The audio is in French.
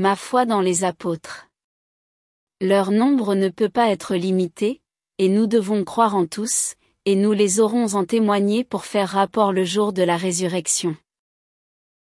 Ma foi dans les apôtres. Leur nombre ne peut pas être limité, et nous devons croire en tous, et nous les aurons en témoigné pour faire rapport le jour de la résurrection.